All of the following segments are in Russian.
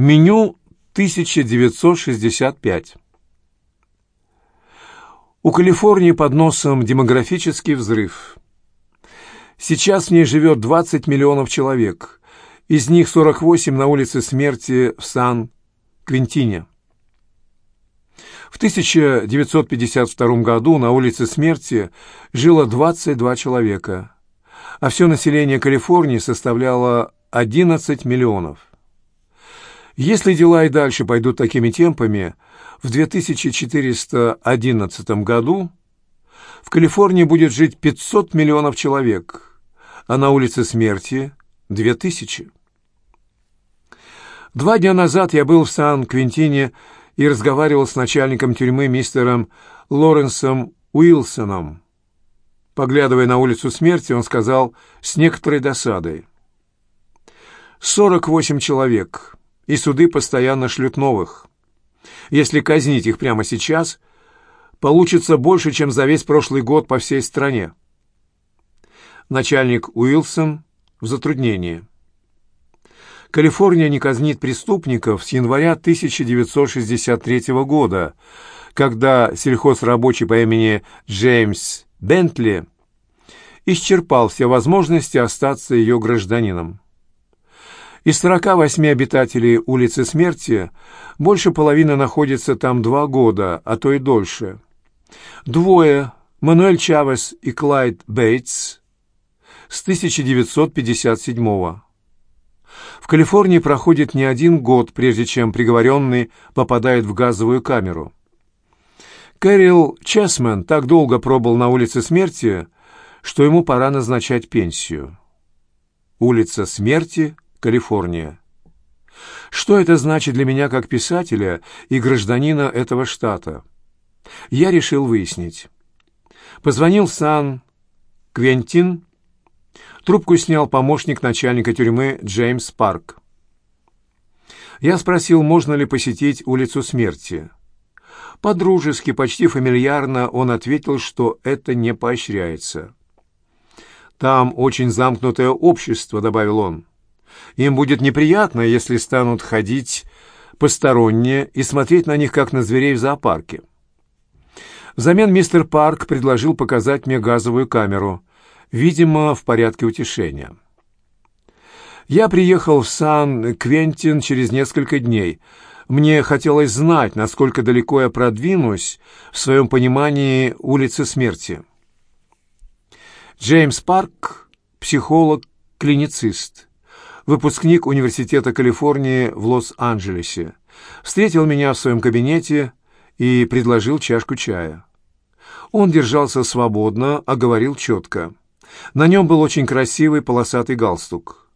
Меню 1965. У Калифорнии под носом демографический взрыв. Сейчас в ней живет 20 миллионов человек, из них 48 на улице смерти в Сан-Квинтине. В 1952 году на улице смерти жило 22 человека, а все население Калифорнии составляло 11 миллионов. Если дела и дальше пойдут такими темпами, в 2411 году в Калифорнии будет жить 500 миллионов человек, а на улице смерти – 2000. Два дня назад я был в Сан-Квинтине и разговаривал с начальником тюрьмы мистером Лоренсом Уилсоном. Поглядывая на улицу смерти, он сказал с некоторой досадой. «Сорок восемь человек, и суды постоянно шлют новых. Если казнить их прямо сейчас, получится больше, чем за весь прошлый год по всей стране». Начальник Уилсон в затруднении. Калифорния не казнит преступников с января 1963 года, когда сельхозрабочий по имени Джеймс Бентли исчерпал все возможности остаться ее гражданином. Из 48 обитателей улицы Смерти больше половины находится там два года, а то и дольше. Двое, Мануэль Чавес и Клайд Бейтс, с 1957 года. В Калифорнии проходит не один год, прежде чем приговоренный попадает в газовую камеру. Кэрил Чесмен так долго пробыл на улице смерти, что ему пора назначать пенсию. Улица смерти, Калифорния. Что это значит для меня как писателя и гражданина этого штата? Я решил выяснить. Позвонил Сан-Квентин Трубку снял помощник начальника тюрьмы Джеймс Парк. Я спросил, можно ли посетить улицу смерти. По-дружески, почти фамильярно он ответил, что это не поощряется. «Там очень замкнутое общество», — добавил он. «Им будет неприятно, если станут ходить посторонние и смотреть на них, как на зверей в зоопарке». Взамен мистер Парк предложил показать мне газовую камеру видимо, в порядке утешения. Я приехал в Сан-Квентин через несколько дней. Мне хотелось знать, насколько далеко я продвинусь в своем понимании улицы смерти. Джеймс Парк – психолог, клиницист, выпускник Университета Калифорнии в Лос-Анджелесе, встретил меня в своем кабинете и предложил чашку чая. Он держался свободно, а говорил четко – на нем был очень красивый полосатый галстук.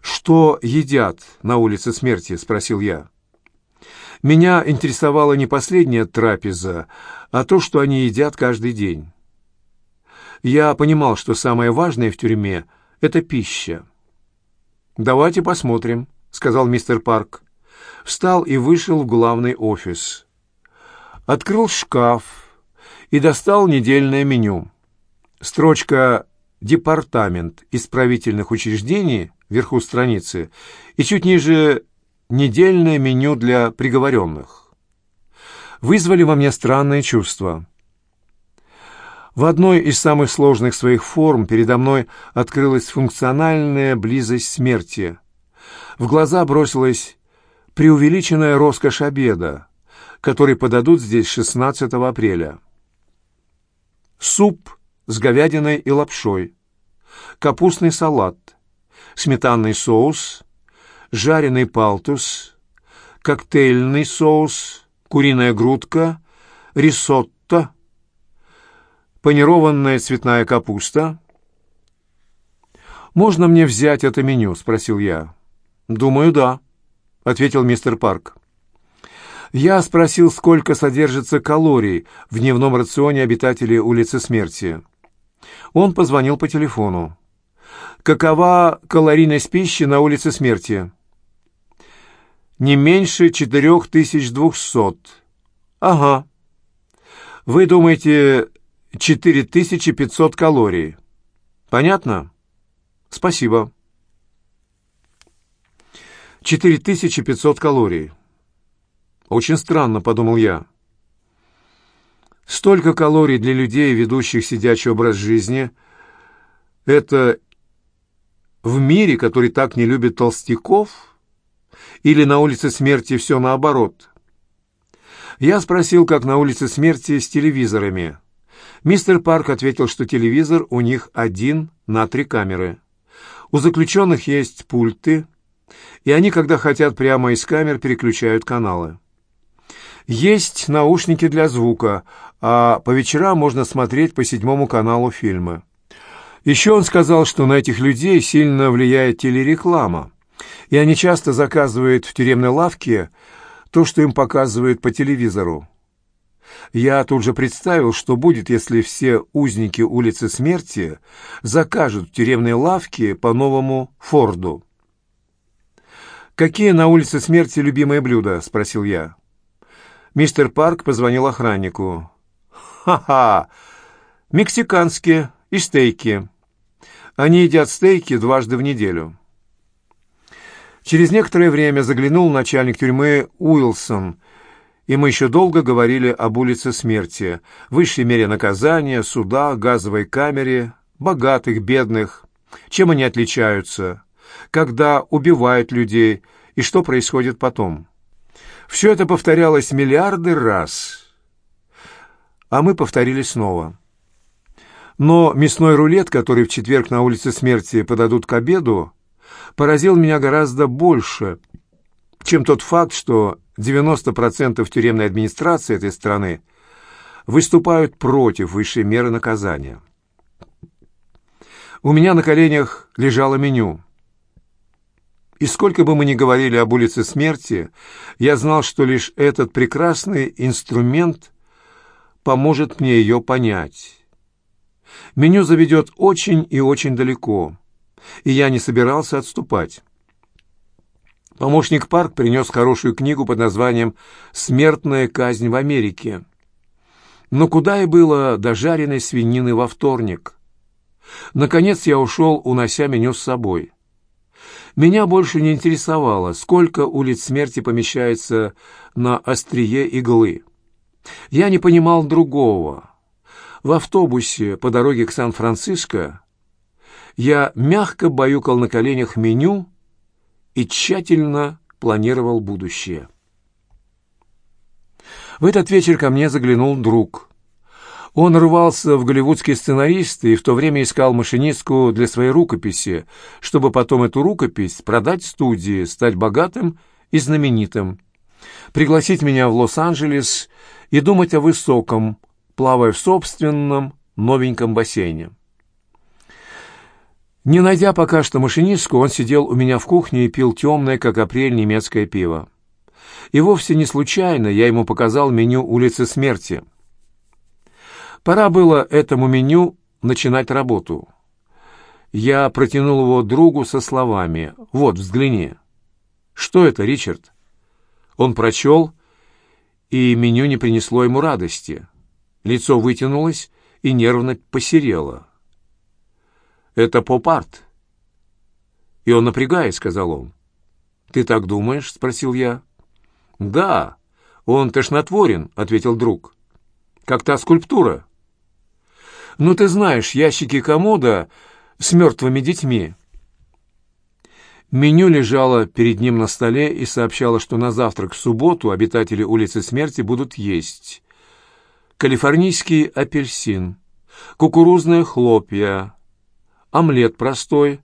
«Что едят на улице смерти?» — спросил я. Меня интересовала не последняя трапеза, а то, что они едят каждый день. Я понимал, что самое важное в тюрьме — это пища. «Давайте посмотрим», — сказал мистер Парк. Встал и вышел в главный офис. Открыл шкаф и достал недельное меню. Строчка «Департамент исправительных учреждений» вверху страницы и чуть ниже «Недельное меню для приговоренных» вызвали во мне странное чувство. В одной из самых сложных своих форм передо мной открылась функциональная близость смерти. В глаза бросилась преувеличенная роскошь обеда, который подадут здесь 16 апреля. Суп с говядиной и лапшой, капустный салат, сметанный соус, жареный палтус, коктейльный соус, куриная грудка, рисотто, панированная цветная капуста. «Можно мне взять это меню?» — спросил я. «Думаю, да», — ответил мистер Парк. Я спросил, сколько содержится калорий в дневном рационе обитателей улицы Смерти. Он позвонил по телефону. «Какова калорийность пищи на улице смерти?» «Не меньше четырех тысяч двухсот». «Ага». «Вы думаете, четыре тысячи пятьсот калорий?» «Понятно?» «Спасибо». 4500 калорий. Очень странно, подумал я. Столько калорий для людей, ведущих сидячий образ жизни, это в мире, который так не любит толстяков, или на улице смерти все наоборот? Я спросил, как на улице смерти с телевизорами. Мистер Парк ответил, что телевизор у них один на три камеры. У заключенных есть пульты, и они, когда хотят, прямо из камер переключают каналы. Есть наушники для звука, а по вечерам можно смотреть по седьмому каналу фильмы. Еще он сказал, что на этих людей сильно влияет телереклама, и они часто заказывают в тюремной лавке то, что им показывают по телевизору. Я тут же представил, что будет, если все узники улицы Смерти закажут в тюремной лавке по новому Форду. «Какие на улице Смерти любимые блюда?» — спросил я. Мистер Парк позвонил охраннику. «Ха-ха! Мексиканские и стейки. Они едят стейки дважды в неделю». Через некоторое время заглянул начальник тюрьмы Уилсон, и мы еще долго говорили об улице смерти, высшей мере наказания, суда, газовой камере, богатых, бедных, чем они отличаются, когда убивают людей и что происходит потом. Все это повторялось миллиарды раз, а мы повторили снова. Но мясной рулет, который в четверг на улице смерти подадут к обеду, поразил меня гораздо больше, чем тот факт, что 90% тюремной администрации этой страны выступают против высшей меры наказания. У меня на коленях лежало меню. И сколько бы мы ни говорили об улице смерти, я знал, что лишь этот прекрасный инструмент поможет мне ее понять. Меню заведет очень и очень далеко, и я не собирался отступать. Помощник Парк принес хорошую книгу под названием «Смертная казнь в Америке». Но куда и было до жареной свинины во вторник? Наконец я ушел, унося меню с собой. Меня больше не интересовало, сколько улиц смерти помещается на острие иглы. Я не понимал другого. В автобусе по дороге к Сан-Франциско я мягко баюкал на коленях меню и тщательно планировал будущее. В этот вечер ко мне заглянул друг. Он рвался в голливудские сценаристы и в то время искал машинистку для своей рукописи, чтобы потом эту рукопись продать студии, стать богатым и знаменитым, пригласить меня в Лос-Анджелес и думать о высоком, плавая в собственном новеньком бассейне. Не найдя пока что машинистку, он сидел у меня в кухне и пил темное, как апрель, немецкое пиво. И вовсе не случайно я ему показал меню «Улицы смерти». Пора было этому меню начинать работу. Я протянул его другу со словами «Вот, взгляни». «Что это, Ричард?» Он прочел, и меню не принесло ему радости. Лицо вытянулось и нервно посерело. «Это поп-арт». «И он напрягает», — сказал он. «Ты так думаешь?» — спросил я. «Да, он тошнотворен», — ответил друг. «Как та скульптура». Ну, ты знаешь, ящики комода с мертвыми детьми. Меню лежало перед ним на столе и сообщало, что на завтрак в субботу обитатели улицы Смерти будут есть калифорнийский апельсин, кукурузные хлопья, омлет простой,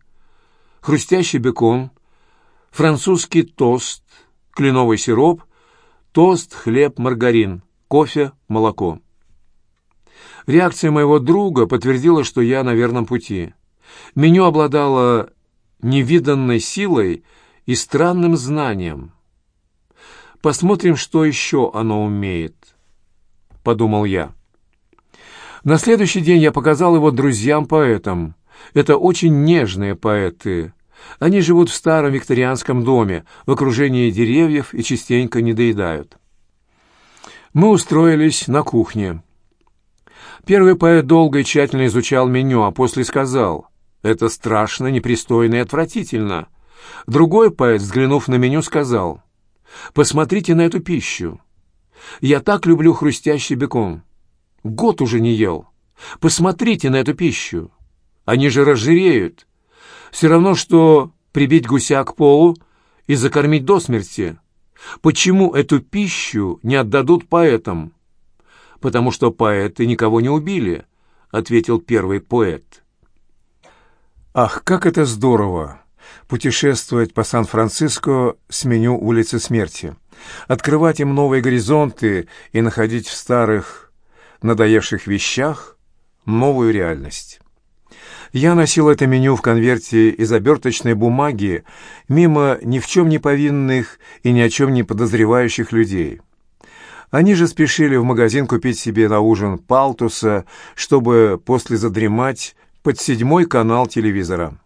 хрустящий бекон, французский тост, кленовый сироп, тост, хлеб, маргарин, кофе, молоко. Реакция моего друга подтвердила, что я на верном пути. Меню обладало невиданной силой и странным знанием. Посмотрим, что еще оно умеет, — подумал я. На следующий день я показал его друзьям-поэтам. Это очень нежные поэты. Они живут в старом викторианском доме, в окружении деревьев и частенько недоедают. Мы устроились на кухне. Первый поэт долго и тщательно изучал меню, а после сказал, «Это страшно, непристойно и отвратительно. Другой поэт, взглянув на меню, сказал, «Посмотрите на эту пищу. Я так люблю хрустящий бекон. Год уже не ел. Посмотрите на эту пищу. Они же разжиреют. Все равно, что прибить гуся к полу и закормить до смерти. Почему эту пищу не отдадут поэтам? Потому что поэты никого не убили, ответил первый поэт. Ах, как это здорово! Путешествовать по Сан-Франциско с меню улицы смерти. Открывать им новые горизонты и находить в старых, надоевших вещах новую реальность. Я носил это меню в конверте из оберточной бумаги мимо ни в чем не повинных и ни о чем не подозревающих людей. Они же спешили в магазин купить себе на ужин палтуса, чтобы после задремать под седьмой канал телевизора.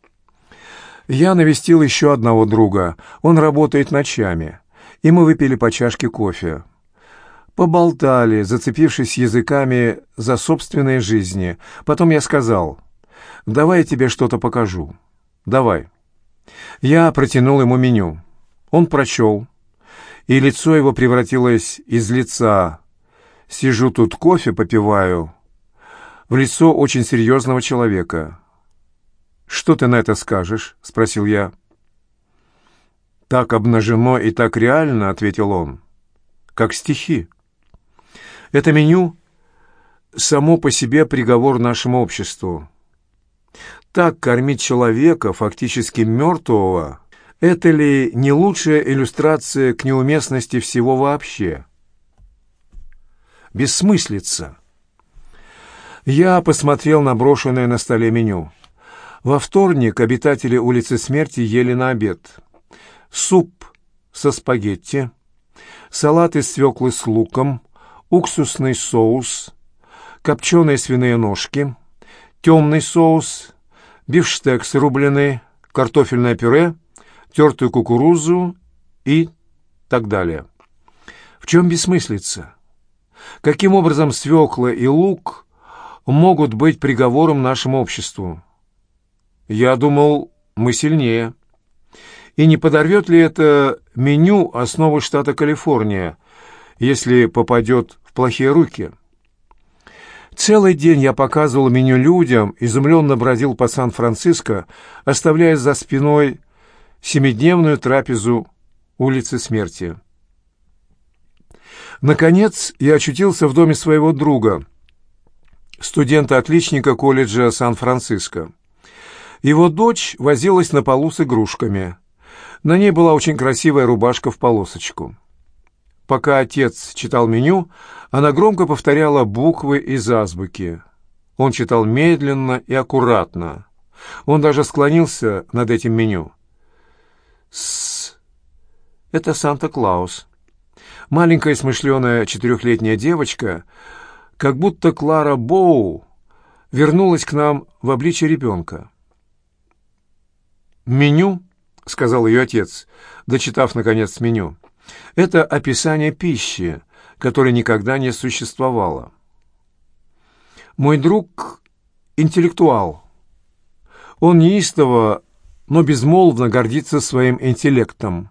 Я навестил еще одного друга, он работает ночами, и мы выпили по чашке кофе. Поболтали, зацепившись языками за собственные жизни. Потом я сказал... «Давай я тебе что-то покажу. Давай». Я протянул ему меню. Он прочел, и лицо его превратилось из лица «сижу тут кофе попиваю» в лицо очень серьезного человека. «Что ты на это скажешь?» — спросил я. «Так обнажено и так реально», — ответил он, — «как стихи». Это меню — само по себе приговор нашему обществу. Так кормить человека, фактически мертвого, это ли не лучшая иллюстрация к неуместности всего вообще? Бессмыслица. Я посмотрел на брошенное на столе меню. Во вторник обитатели улицы Смерти ели на обед. Суп со спагетти, салат из свеклы с луком, уксусный соус, копченые свиные ножки, темный соус, бифштекс рубленый, картофельное пюре, тертую кукурузу и так далее. В чем бессмыслица? Каким образом свекла и лук могут быть приговором нашему обществу? Я думал, мы сильнее. И не подорвет ли это меню основы штата Калифорния, если попадет в плохие руки?» Целый день я показывал меню людям, изумленно бродил по Сан-Франциско, оставляя за спиной семидневную трапезу улицы смерти. Наконец я очутился в доме своего друга, студента-отличника колледжа Сан-Франциско. Его дочь возилась на полу с игрушками. На ней была очень красивая рубашка в полосочку. Пока отец читал меню, она громко повторяла буквы из азбуки. Он читал медленно и аккуратно. Он даже склонился над этим меню. «С... Это Санта-Клаус». Маленькая смышленая четырехлетняя девочка, как будто Клара Боу, вернулась к нам в обличье ребенка. «Меню», — сказал ее отец, дочитав, наконец, меню, — «это описание пищи, которой никогда не существовало. Мой друг — интеллектуал. Он неистово, но безмолвно гордится своим интеллектом.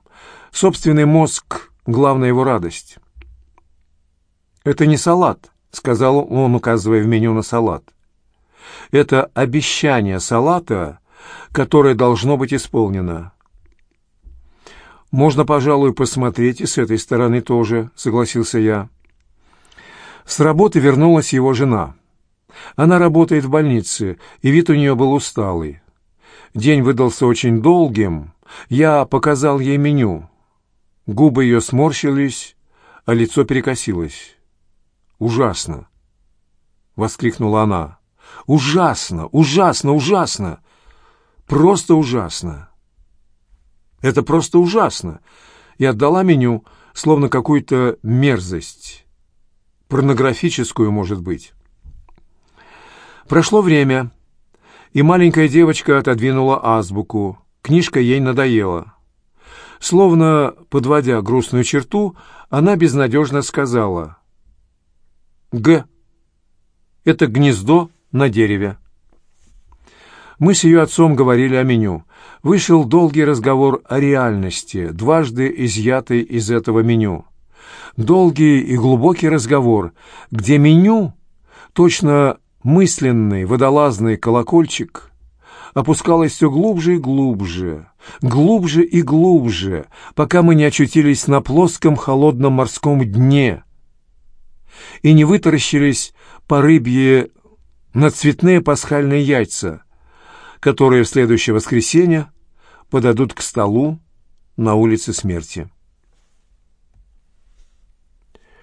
Собственный мозг — главная его радость. «Это не салат», — сказал он, указывая в меню на салат. «Это обещание салата, которое должно быть исполнено. «Можно, пожалуй, посмотреть и с этой стороны тоже», — согласился я. С работы вернулась его жена. Она работает в больнице, и вид у нее был усталый. День выдался очень долгим. Я показал ей меню. Губы ее сморщились, а лицо перекосилось. «Ужасно!» — воскликнула она. «Ужасно! Ужасно! Ужасно! Просто ужасно!» Это просто ужасно!» И отдала меню, словно какую-то мерзость. Порнографическую, может быть. Прошло время, и маленькая девочка отодвинула азбуку. Книжка ей надоела. Словно подводя грустную черту, она безнадежно сказала «Г. Это гнездо на дереве». Мы с ее отцом говорили о меню — вышел долгий разговор о реальности, дважды изъятый из этого меню. Долгий и глубокий разговор, где меню, точно мысленный водолазный колокольчик, опускалось все глубже и глубже, глубже и глубже, пока мы не очутились на плоском холодном морском дне и не вытаращились по рыбье на цветные пасхальные яйца, которые в следующее воскресенье подадут к столу на улице смерти.